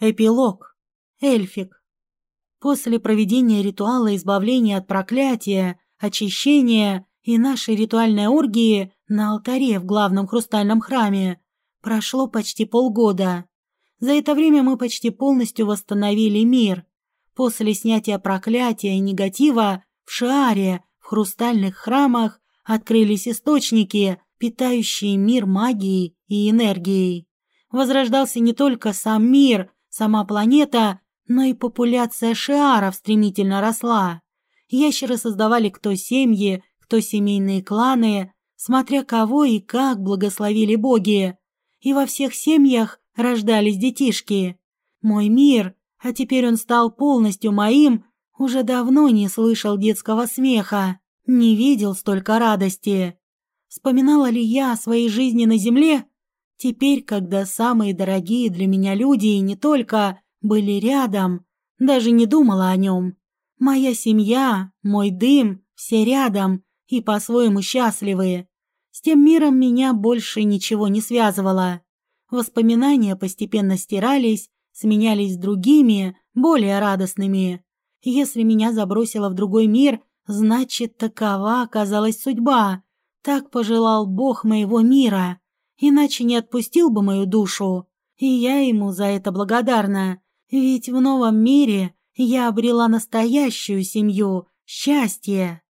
Эпилог. Эльфик. После проведения ритуала избавления от проклятия, очищения и нашей ритуальной оргии на алтаре в главном хрустальном храме прошло почти полгода. За это время мы почти полностью восстановили мир. После снятия проклятия и негатива в Шааре, в хрустальных храмах открылись источники, питающие мир магией и энергией. Возрождался не только сам мир – Сама планета, но и популяция шиаров стремительно росла. Ящеры создавали кто семьи, кто семейные кланы, смотря кого и как благословили боги. И во всех семьях рождались детишки. Мой мир, а теперь он стал полностью моим, уже давно не слышал детского смеха, не видел столько радости. Вспоминала ли я о своей жизни на земле? Теперь, когда самые дорогие для меня люди и не только были рядом, даже не думала о нем. Моя семья, мой дым, все рядом и по-своему счастливые. С тем миром меня больше ничего не связывало. Воспоминания постепенно стирались, сменялись другими, более радостными. Если меня забросило в другой мир, значит, такова оказалась судьба. Так пожелал Бог моего мира иначе не отпустил бы мою душу. И я ему за это благодарна, ведь в новом мире я обрела настоящую семью, счастье.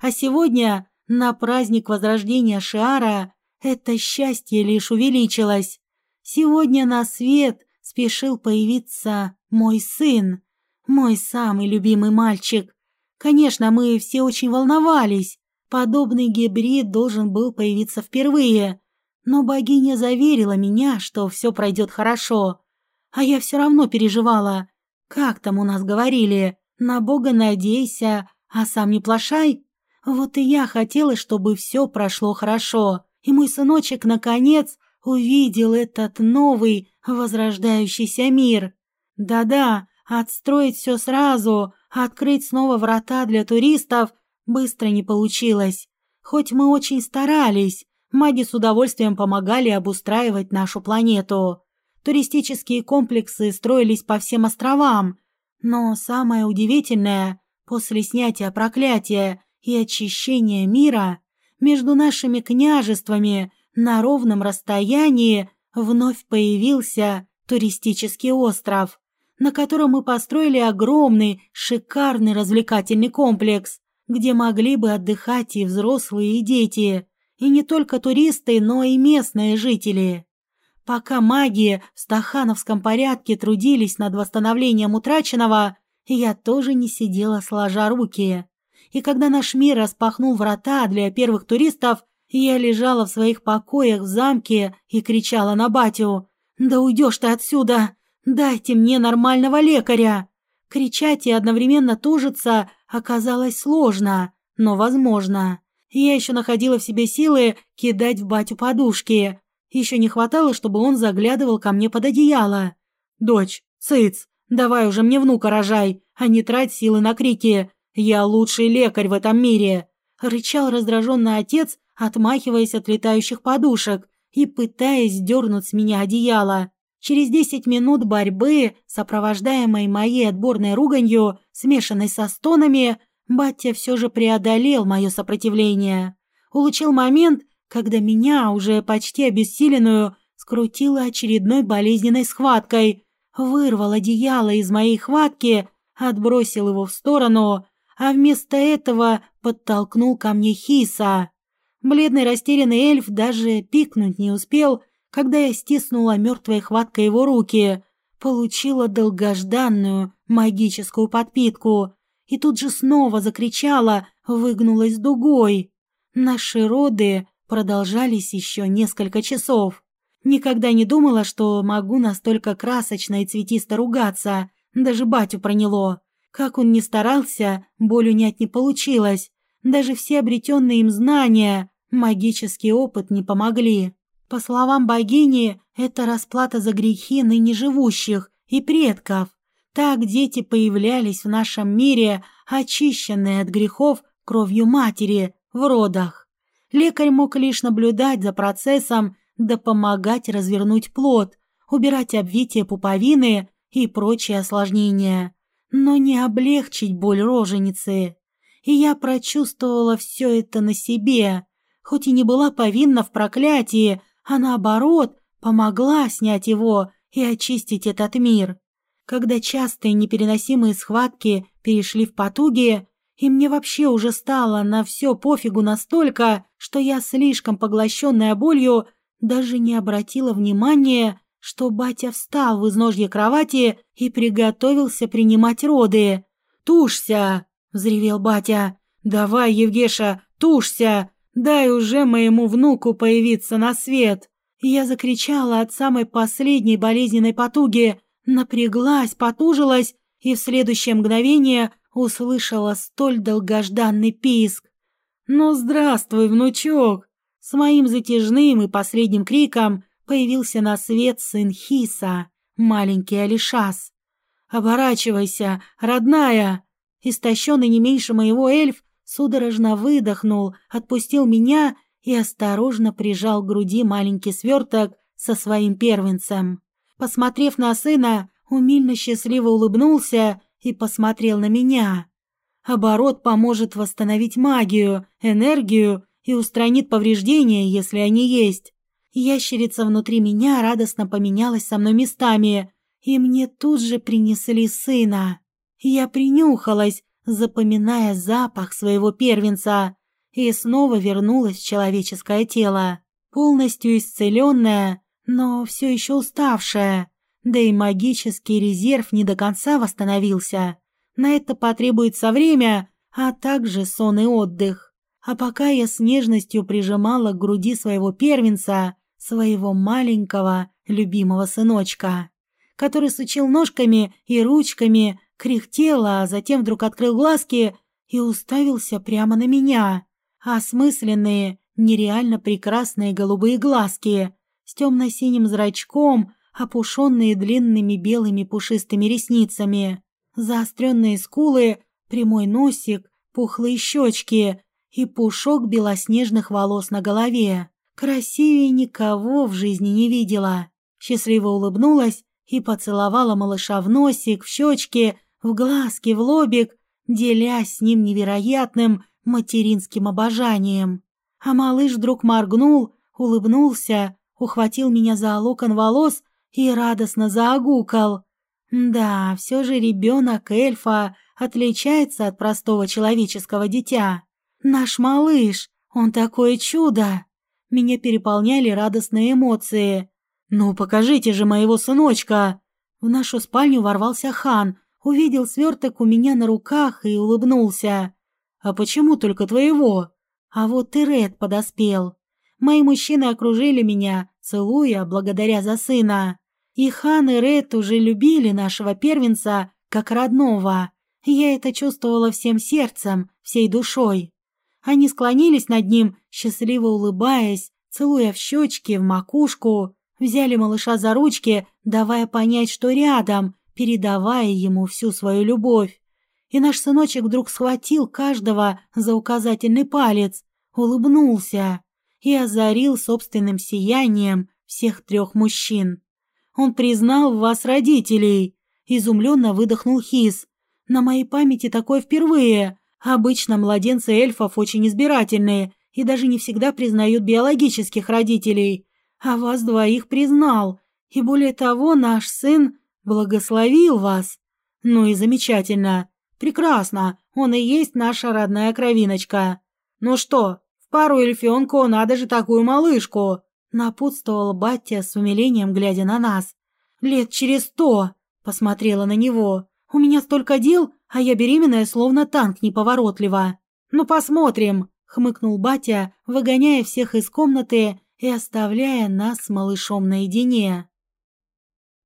А сегодня, на праздник возрождения Шиара, это счастье лишь увеличилось. Сегодня на свет спешил появиться мой сын, мой самый любимый мальчик. Конечно, мы все очень волновались. Подобный гибрид должен был появиться впервые, но богиня заверила меня, что все пройдет хорошо. А я все равно переживала. Как там у нас говорили? На Бога надейся, а сам не плашай. Вот и я хотела, чтобы все прошло хорошо. И мой сыночек, наконец, увидел этот новый возрождающийся мир. Да-да, отстроить все сразу, открыть снова врата для туристов быстро не получилось. Хоть мы очень старались, Маги с удовольствием помогали обустраивать нашу планету. Туристические комплексы строились по всем островам. Но самое удивительное, после снятия проклятия и очищения мира, между нашими княжествами на ровном расстоянии вновь появился туристический остров, на котором мы построили огромный, шикарный развлекательный комплекс, где могли бы отдыхать и взрослые, и дети. И не только туристы, но и местные жители. Пока маги в стахановском порядке трудились над восстановлением утраченного, я тоже не сидела сложа руки. И когда наш мир распахнул врата для первых туристов, я лежала в своих покоях в замке и кричала на батю «Да уйдешь ты отсюда! Дайте мне нормального лекаря!» Кричать и одновременно тужиться оказалось сложно, но возможно. Я еще находила в себе силы кидать в батю подушки. Еще не хватало, чтобы он заглядывал ко мне под одеяло. «Дочь, цыц, давай уже мне внука рожай, а не трать силы на крики. Я лучший лекарь в этом мире!» Рычал раздраженный отец, отмахиваясь от летающих подушек и пытаясь дернуть с меня одеяло. Через десять минут борьбы, сопровождаемой моей отборной руганью, смешанной со стонами, Батя все же преодолел мое сопротивление. Улучил момент, когда меня, уже почти обессиленную, скрутило очередной болезненной схваткой. Вырвал одеяло из моей хватки, отбросил его в сторону, а вместо этого подтолкнул ко мне Хиса. Бледный растерянный эльф даже пикнуть не успел, когда я стиснула мертвой хваткой его руки. Получила долгожданную магическую подпитку и тут же снова закричала, выгнулась дугой. Наши роды продолжались еще несколько часов. Никогда не думала, что могу настолько красочно и цветисто ругаться. Даже батю проняло. Как он ни старался, боль унять не получилось. Даже все обретенные им знания, магический опыт не помогли. По словам богини, это расплата за грехи ныне живущих и предков. Так дети появлялись в нашем мире, очищенные от грехов кровью матери в родах. Лекарь мог лишь наблюдать за процессом, да помогать развернуть плод, убирать обвитие пуповины и прочие осложнения, но не облегчить боль роженицы. И я прочувствовала все это на себе, хоть и не была повинна в проклятии, а наоборот помогла снять его и очистить этот мир. Когда частые непереносимые схватки перешли в потуги, и мне вообще уже стало на все пофигу настолько, что я, слишком поглощенная болью, даже не обратила внимания, что батя встал в изножье кровати и приготовился принимать роды. «Тушься!» — взревел батя. «Давай, Евгеша, тушься! Дай уже моему внуку появиться на свет!» Я закричала от самой последней болезненной потуги, напряглась, потужилась и в следующее мгновение услышала столь долгожданный писк. «Ну, здравствуй, внучок!» С моим затяжным и последним криком появился на свет сын Хиса, маленький Алишас. «Оборачивайся, родная!» Истощенный не меньше моего эльф судорожно выдохнул, отпустил меня и осторожно прижал к груди маленький сверток со своим первенцем. Посмотрев на сына, умильно счастливо улыбнулся и посмотрел на меня. Оборот поможет восстановить магию, энергию и устранит повреждения, если они есть. Ящерица внутри меня радостно поменялась со мной местами, и мне тут же принесли сына. Я принюхалась, запоминая запах своего первенца, и снова вернулась в человеческое тело, полностью исцеленная, но все еще уставшая, да и магический резерв не до конца восстановился. На это потребуется время, а также сон и отдых. А пока я с нежностью прижимала к груди своего первенца, своего маленького любимого сыночка, который сучил ножками и ручками, кряхтел, а затем вдруг открыл глазки и уставился прямо на меня. Осмысленные, нереально прекрасные голубые глазки с темно-синим зрачком, опушенные длинными белыми пушистыми ресницами, заостренные скулы, прямой носик, пухлые щечки и пушок белоснежных волос на голове. Красивее никого в жизни не видела. Счастливо улыбнулась и поцеловала малыша в носик, в щечки, в глазки, в лобик, делясь с ним невероятным материнским обожанием. А малыш вдруг моргнул, улыбнулся, ухватил меня за локон волос и радостно заагукал. Да, все же ребенок эльфа отличается от простого человеческого дитя. Наш малыш, он такое чудо. Меня переполняли радостные эмоции. «Ну, покажите же моего сыночка!» В нашу спальню ворвался хан, увидел сверток у меня на руках и улыбнулся. «А почему только твоего?» А вот и Ред подоспел. Мои мужчины окружили меня, целуя, благодаря за сына. И Хан и Ред уже любили нашего первенца как родного. Я это чувствовала всем сердцем, всей душой. Они склонились над ним, счастливо улыбаясь, целуя в щечки, в макушку, взяли малыша за ручки, давая понять, что рядом, передавая ему всю свою любовь. И наш сыночек вдруг схватил каждого за указательный палец, улыбнулся и озарил собственным сиянием всех трех мужчин. Он признал в вас родителей, изумленно выдохнул Хис. На моей памяти такое впервые. Обычно младенцы эльфов очень избирательные и даже не всегда признают биологических родителей. А вас двоих признал. И более того, наш сын благословил вас. Ну и замечательно. Прекрасно. Он и есть наша родная кровиночка. Ну что, пару эльфенку надо же такую малышку. Напутствовал батя с умилением, глядя на нас. Лет через сто. Посмотрела на него. У меня столько дел, а я беременная, словно танк неповоротливо. Ну, посмотрим, хмыкнул батя, выгоняя всех из комнаты и оставляя нас с малышом наедине.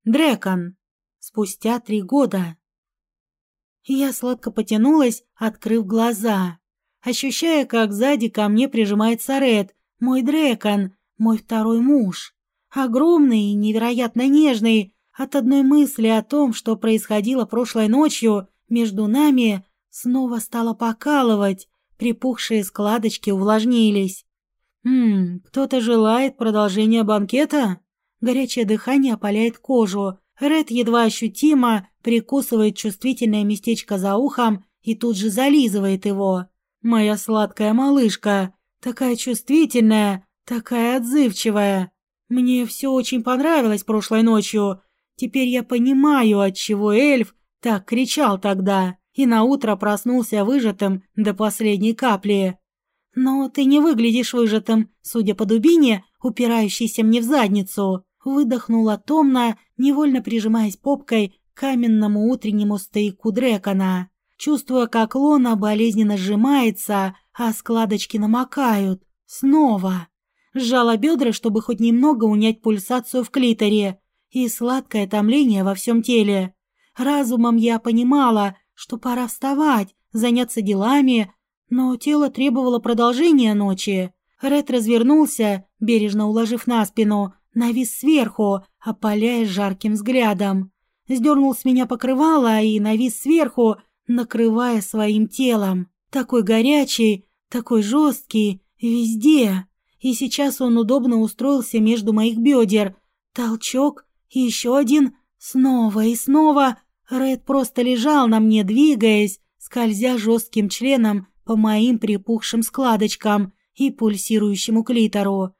Дрекон. Спустя три года. Я сладко потянулась, открыв глаза, ощущая, как сзади ко мне прижимается Ред, мой Дрекон, мой второй муж. Огромный и невероятно нежный, от одной мысли о том, что происходило прошлой ночью, между нами снова стало покалывать, припухшие складочки увлажнились. «Ммм, кто-то желает продолжения банкета?» Горячее дыхание опаляет кожу, Ред едва ощутимо прикусывает чувствительное местечко за ухом и тут же зализывает его. Моя сладкая малышка, такая чувствительная, такая отзывчивая. Мне все очень понравилось прошлой ночью. Теперь я понимаю, отчего эльф так кричал тогда и наутро проснулся выжатым до последней капли. Но ты не выглядишь выжатым, судя по дубине, упирающейся мне в задницу. Выдохнула томно, невольно прижимаясь попкой к каменному утреннему стояку Дрекона, чувствуя, как лона болезненно сжимается, а складочки намокают. Снова. Сжала бедра, чтобы хоть немного унять пульсацию в клиторе и сладкое томление во всем теле. Разумом я понимала, что пора вставать, заняться делами, но тело требовало продолжения ночи. Ред развернулся, бережно уложив на спину, навис сверху, опаляя жарким взглядом. Сдернул с меня покрывало и навис сверху, накрывая своим телом. Такой горячий, такой жесткий, везде. И сейчас он удобно устроился между моих бедер. Толчок, еще один, снова и снова. Ред просто лежал на мне, двигаясь, скользя жестким членом по моим припухшим складочкам и пульсирующему клитору.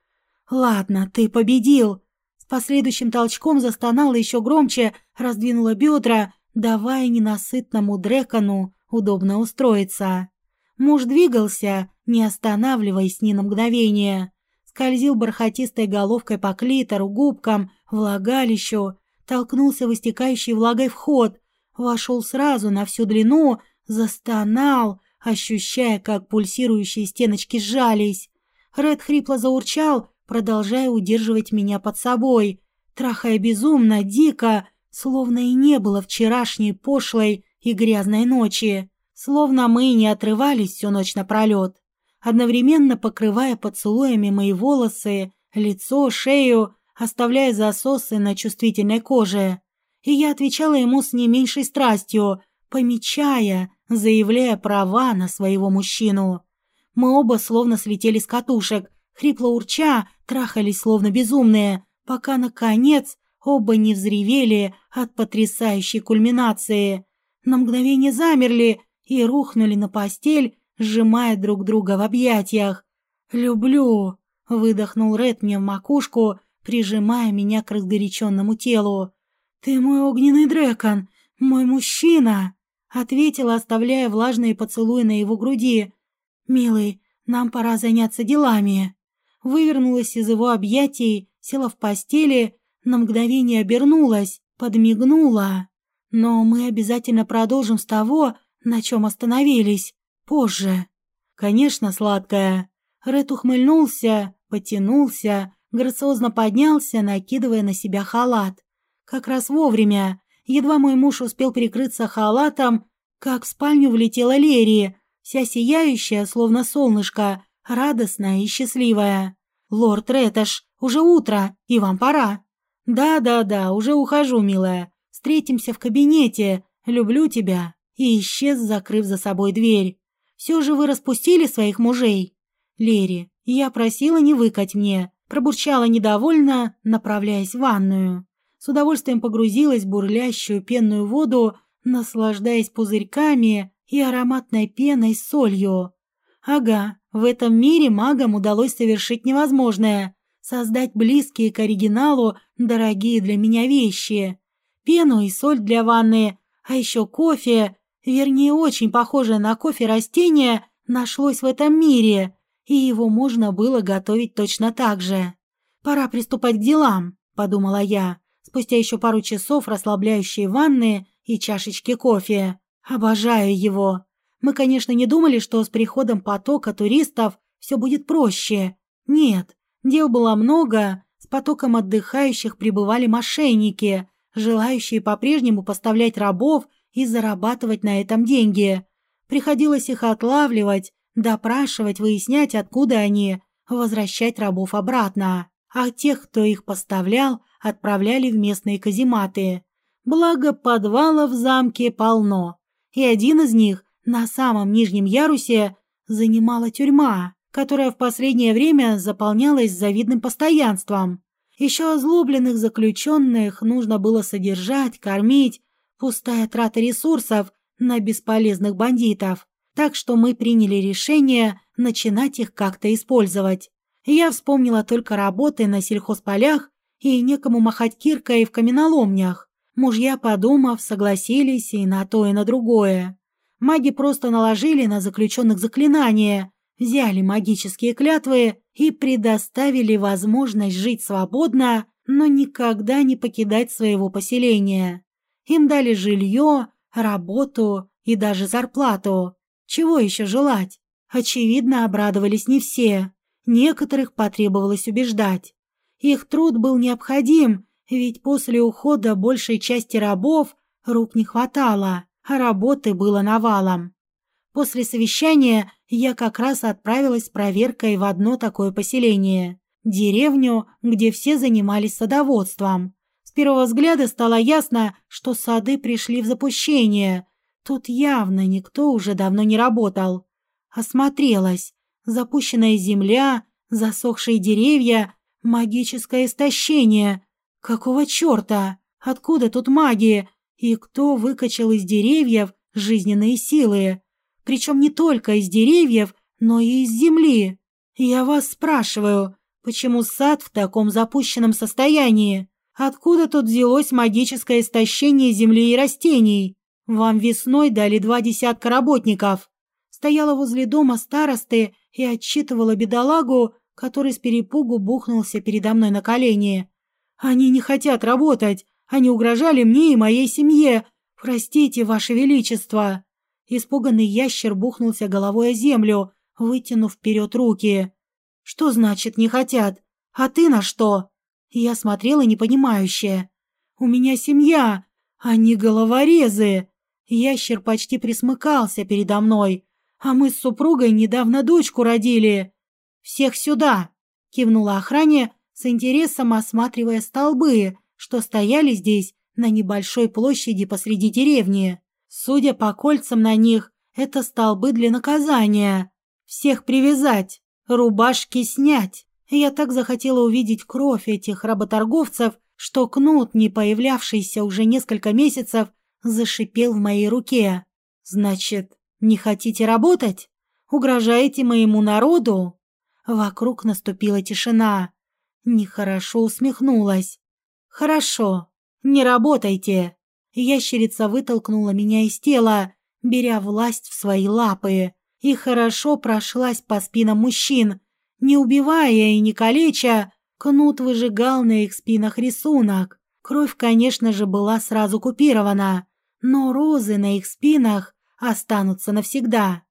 «Ладно, ты победил!» С последующим толчком застонала еще громче, раздвинула бедра, давая ненасытному Дрекону удобно устроиться. Муж двигался, не останавливаясь ни на мгновение. Скользил бархатистой головкой по клитору, губкам, влагалищу, толкнулся в истекающий влагой вход, вошел сразу на всю длину, застонал, ощущая, как пульсирующие стеночки сжались. Ред хрипло заурчал, продолжая удерживать меня под собой, трахая безумно, дико, словно и не было вчерашней пошлой и грязной ночи, словно мы не отрывались всю ночь напролет, одновременно покрывая поцелуями мои волосы, лицо, шею, оставляя засосы на чувствительной коже. И я отвечала ему с не меньшей страстью, помечая, заявляя права на своего мужчину. Мы оба словно слетели с катушек, хрипло урча, трахались словно безумные, пока, наконец, оба не взревели от потрясающей кульминации. На мгновение замерли и рухнули на постель, сжимая друг друга в объятиях. «Люблю!» — выдохнул Ред мне в макушку, прижимая меня к разгоряченному телу. «Ты мой огненный дракон, мой мужчина!» — ответила, оставляя влажные поцелуи на его груди. «Милый, нам пора заняться делами». Вывернулась из его объятий, села в постели, на мгновение обернулась, подмигнула. Но мы обязательно продолжим с того, на чем остановились, позже. Конечно, сладкая. Ред ухмыльнулся, потянулся, грациозно поднялся, накидывая на себя халат. Как раз вовремя. Едва мой муж успел прикрыться халатом, как в спальню влетела Лерия, вся сияющая, словно солнышко, радостная и счастливая. «Лорд Реташ, уже утро, и вам пора». «Да-да-да, уже ухожу, милая. Встретимся в кабинете. Люблю тебя». И исчез, закрыв за собой дверь. «Все же вы распустили своих мужей?» «Лери, я просила не выкать мне. Пробурчала недовольно, направляясь в ванную. С удовольствием погрузилась в бурлящую пенную воду, наслаждаясь пузырьками и ароматной пеной с солью. Ага, в этом мире магам удалось совершить невозможное — создать близкие к оригиналу дорогие для меня вещи. Пену и соль для ванны, а еще кофе, вернее, очень похожее на кофе растение, нашлось в этом мире, и его можно было готовить точно так же. «Пора приступать к делам», — подумала я, спустя еще пару часов расслабляющей ванны и чашечки кофе. Обожаю его. Мы, конечно, не думали, что с приходом потока туристов все будет проще. Нет, дел было много, с потоком отдыхающих прибывали мошенники, желающие по-прежнему поставлять рабов и зарабатывать на этом деньги. Приходилось их отлавливать, допрашивать, выяснять, откуда они, возвращать рабов обратно. А тех, кто их поставлял, отправляли в местные казематы. Благо, подвалов в замке полно. И один из них, на самом нижнем ярусе, занимала тюрьма, которая в последнее время заполнялась завидным постоянством. Еще озлобленных заключенных нужно было содержать, кормить, пустая трата ресурсов на бесполезных бандитов. Так что мы приняли решение начинать их как-то использовать. Я вспомнила только работы на сельхозполях и некому махать киркой в каменоломнях. Мужья, подумав, согласились и на то, и на другое. Маги просто наложили на заключенных заклинания, взяли магические клятвы и предоставили возможность жить свободно, но никогда не покидать своего поселения. Им дали жилье, работу и даже зарплату. Чего еще желать? Очевидно, обрадовались не все. Некоторых потребовалось убеждать. Их труд был необходим, ведь после ухода большей части рабов рук не хватало, а работы было навалом. После совещания я как раз отправилась с проверкой в одно такое поселение. Деревню, где все занимались садоводством. С первого взгляда стало ясно, что сады пришли в запущение. Тут явно никто уже давно не работал. Осмотрелась. Запущенная земля, засохшие деревья, магическое истощение. Какого черта? Откуда тут магия? И кто выкачал из деревьев жизненные силы? Причем не только из деревьев, но и из земли. Я вас спрашиваю, почему сад в таком запущенном состоянии? Откуда тут взялось магическое истощение земли и растений? Вам весной дали два десятка работников. Стояла возле дома старосты и отчитывала бедолагу, который с перепугу бухнулся передо мной на колени. Они не хотят работать. Они угрожали мне и моей семье. Простите, ваше величество. Испуганный ящер бухнулся головой о землю, вытянув вперед руки. «Что значит не хотят? А ты на что?» Я смотрела непонимающе. «У меня семья, они головорезы!» Ящер почти присмыкался передо мной. «А мы с супругой недавно дочку родили!» «Всех сюда!» — кивнула охране, с интересом осматривая столбы, что стояли здесь на небольшой площади посреди деревни. Судя по кольцам на них, это столбы для наказания. Всех привязать, рубашки снять. Я так захотела увидеть кровь этих работорговцев, что кнут, не появлявшийся уже несколько месяцев, зашипел в моей руке. Значит, не хотите работать? Угрожаете моему народу? Вокруг наступила тишина. Нехорошо усмехнулась. Хорошо, не работайте. Ящерица вытолкнула меня из тела, беря власть в свои лапы, и хорошо прошлась по спинам мужчин. Не убивая и не калеча, кнут выжигал на их спинах рисунок. Кровь, конечно же, была сразу купирована, но розы на их спинах останутся навсегда.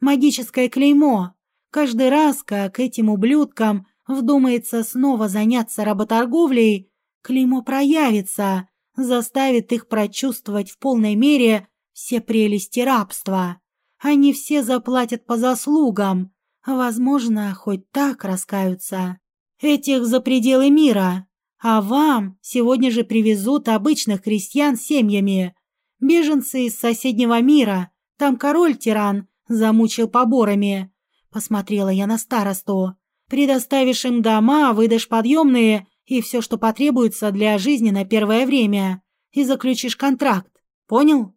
Магическое клеймо. Каждый раз, как этим ублюдкам вдумается снова заняться работорговлей, клеймо проявится, заставит их прочувствовать в полной мере все прелести рабства. Они все заплатят по заслугам, возможно, хоть так раскаются. Этих за пределы мира. А вам сегодня же привезут обычных крестьян семьями. Беженцы из соседнего мира. Там король-тиран замучил поборами. Посмотрела я на старосту. Предоставишь им дома, выдашь подъемные и все, что потребуется для жизни на первое время, и заключишь контракт. Понял?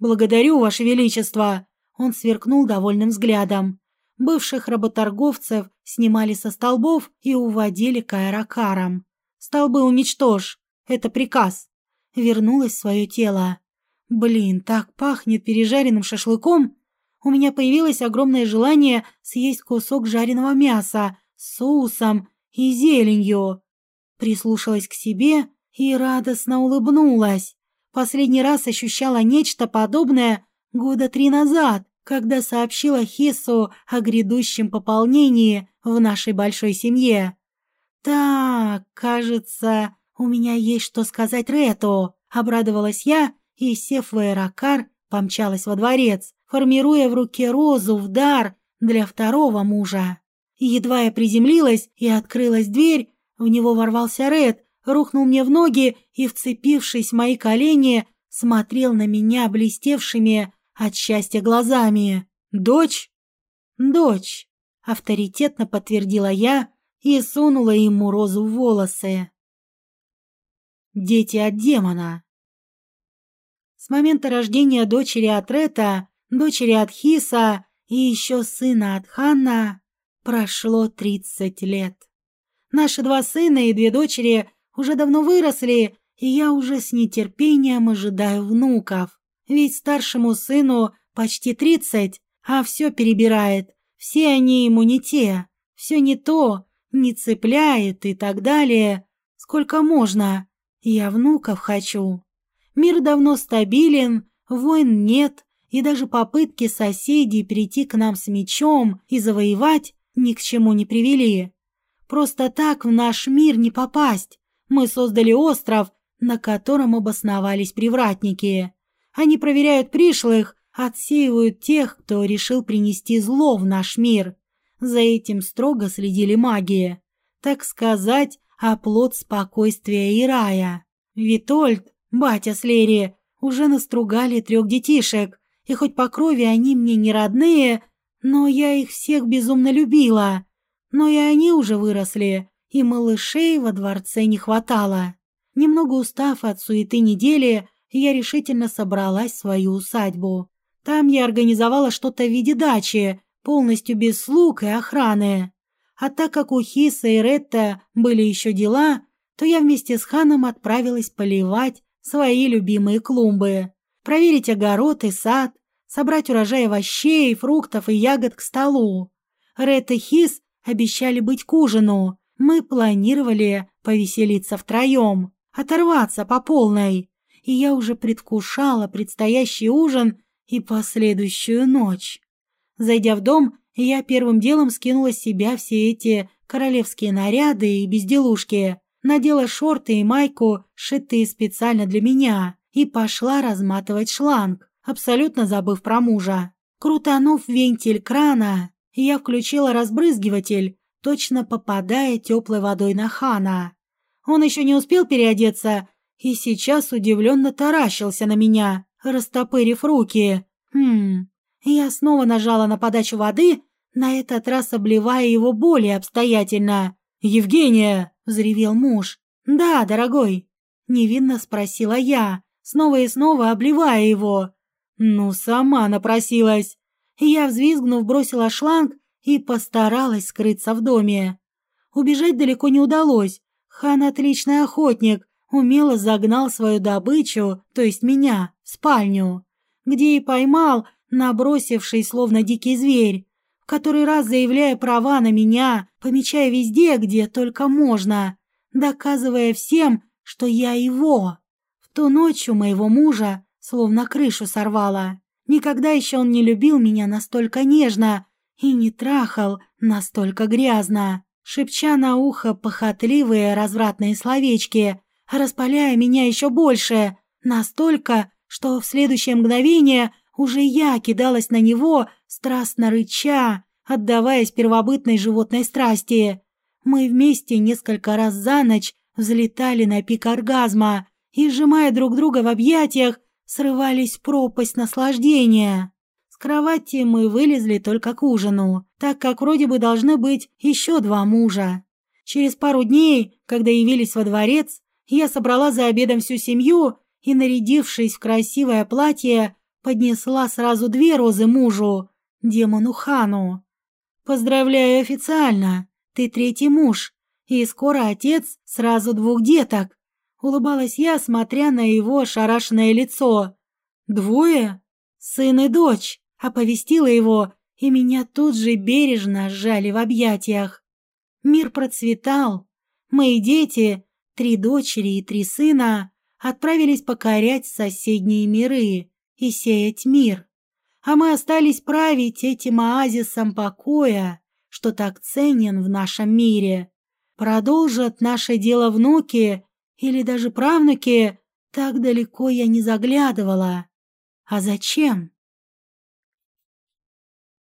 Благодарю, Ваше Величество. Он сверкнул довольным взглядом. Бывших работорговцев снимали со столбов и уводили к аэрокарам. Столбы уничтожь. Это приказ. Вернулась в свое тело. Блин, так пахнет пережаренным шашлыком. У меня появилось огромное желание съесть кусок жареного мяса с соусом и зеленью прислушалась к себе и радостно улыбнулась. Последний раз ощущала нечто подобное года три назад, когда сообщила Хису о грядущем пополнении в нашей большой семье. «Так, кажется, у меня есть что сказать Рету», — обрадовалась я и, сев в аэрокар, помчалась во дворец, формируя в руке розу в дар для второго мужа. Едва я приземлилась и открылась дверь, в него ворвался Ред, рухнул мне в ноги и, вцепившись в мои колени, смотрел на меня блестевшими от счастья глазами. «Дочь?» «Дочь», — авторитетно подтвердила я и сунула ему розу в волосы. дети от демона. С момента рождения дочери от Рета, дочери от Хиса и еще сына от Ханна прошло 30 лет. Наши два сына и две дочери уже давно выросли, и я уже с нетерпением ожидаю внуков. Ведь старшему сыну почти 30, а все перебирает. Все они ему не те, все не то, не цепляет и так далее. Сколько можно? Я внуков хочу. Мир давно стабилен, войн нет, и даже попытки соседей прийти к нам с мечом и завоевать ни к чему не привели. Просто так в наш мир не попасть. Мы создали остров, на котором обосновались привратники. Они проверяют пришлых, отсеивают тех, кто решил принести зло в наш мир. За этим строго следили маги. Так сказать, оплот спокойствия и рая. Витольд, батя с Лери, уже настругали трех детишек, и хоть по крови они мне не родные, но я их всех безумно любила. Но и они уже выросли, и малышей во дворце не хватало. Немного устав от суеты недели, я решительно собралась в свою усадьбу. Там я организовала что-то в виде дачи, полностью без слуг и охраны. А так как у Хиса и Ретта были еще дела, то я вместе с ханом отправилась поливать свои любимые клумбы, проверить огород и сад, собрать урожай овощей, фруктов и ягод к столу. Рет и Хис обещали быть к ужину. Мы планировали повеселиться втроем, оторваться по полной. И я уже предвкушала предстоящий ужин и последующую ночь. Зайдя в дом, я первым делом скинула с себя все эти королевские наряды и безделушки, надела шорты и майку, сшитые специально для меня, и пошла разматывать шланг, абсолютно забыв про мужа. Крутанув вентиль крана, я включила разбрызгиватель, точно попадая теплой водой на Хана. Он еще не успел переодеться и сейчас удивленно таращился на меня, растопырив руки. Хм, я снова нажала на подачу воды, на этот раз обливая его более обстоятельно. «Евгения!» — взревел муж. «Да, дорогой!» — невинно спросила я, снова и снова обливая его. «Ну, сама напросилась!» Я, взвизгнув, бросила шланг и постаралась скрыться в доме. Убежать далеко не удалось. Хан отличный охотник, умело загнал свою добычу, то есть меня, в спальню, где и поймал, набросивший словно дикий зверь, в который раз заявляя права на меня, помечая везде, где только можно, доказывая всем, что я его. В ту ночь у моего мужа словно крышу сорвало. Никогда еще он не любил меня настолько нежно и не трахал настолько грязно, шепча на ухо похотливые развратные словечки, распаляя меня еще больше, настолько, что в следующее мгновение уже я кидалась на него, страстно рыча, отдаваясь первобытной животной страсти. Мы вместе несколько раз за ночь взлетали на пик оргазма и, сжимая друг друга в объятиях, срывались в пропасть наслаждения. С кровати мы вылезли только к ужину, так как вроде бы должны быть еще два мужа. Через пару дней, когда явились во дворец, я собрала за обедом всю семью и, нарядившись в красивое платье, поднесла сразу две розы мужу, демону Хану. «Поздравляю официально, ты третий муж, и скоро отец сразу двух деток. Улыбалась я, смотря на его ошарашенное лицо. «Двое? Сын и дочь!» Оповестила его, и меня тут же бережно сжали в объятиях. Мир процветал. Мои дети, три дочери и три сына, отправились покорять соседние миры и сеять мир. А мы остались править этим оазисом покоя, что так ценен в нашем мире. Продолжат наше дело внуки или даже правнуки, так далеко я не заглядывала. А зачем?